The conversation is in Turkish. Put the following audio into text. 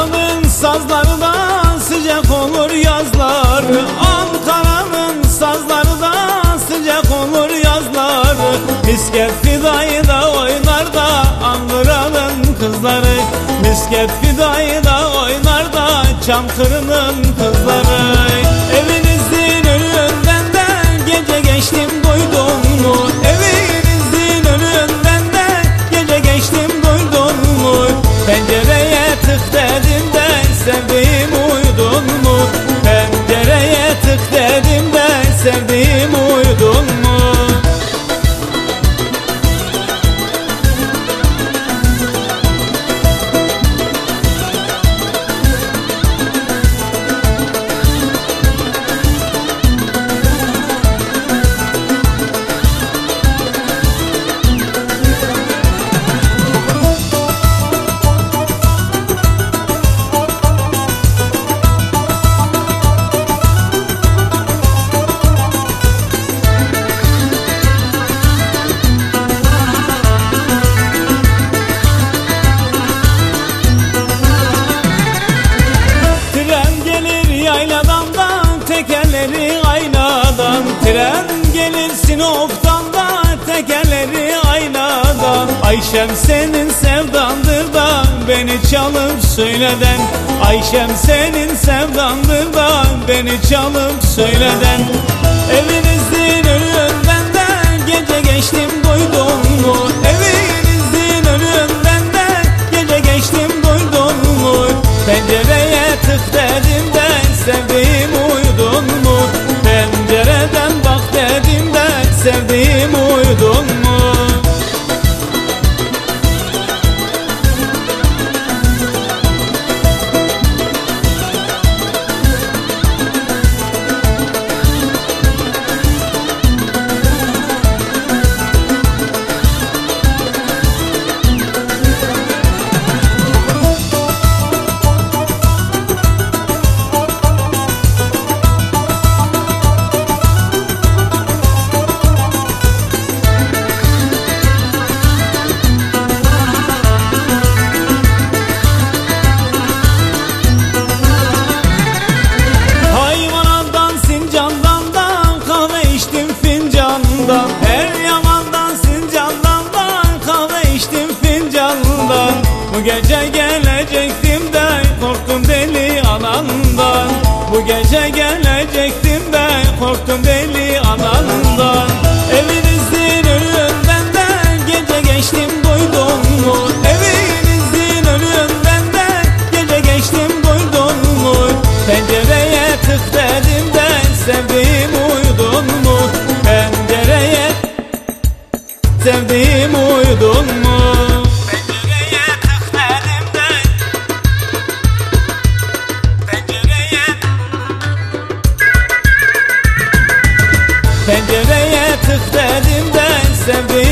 Ankara'nın sazları da sıcak olur yazlar. Ankara'nın sazları da sıcak olur yazlar. Misket fidayı da oynar da Ankara'nın kızları. Misket fidayı da oynar da Çamkırı'nın kızları tekerleri aynadan Tren gelir Sinop'tan da tekerleri aynadan Ayşem senin sevdandır da beni çalıp söyleden Ayşem senin sevdandır da beni çalıp söyleden Evinizin önünden de gece geçtim duydun mu? Evinizin önünden de gece geçtim duydun mu? Pencereye tık sevdiğim gelecektim de korktum deli Sıktım ben sevdiğim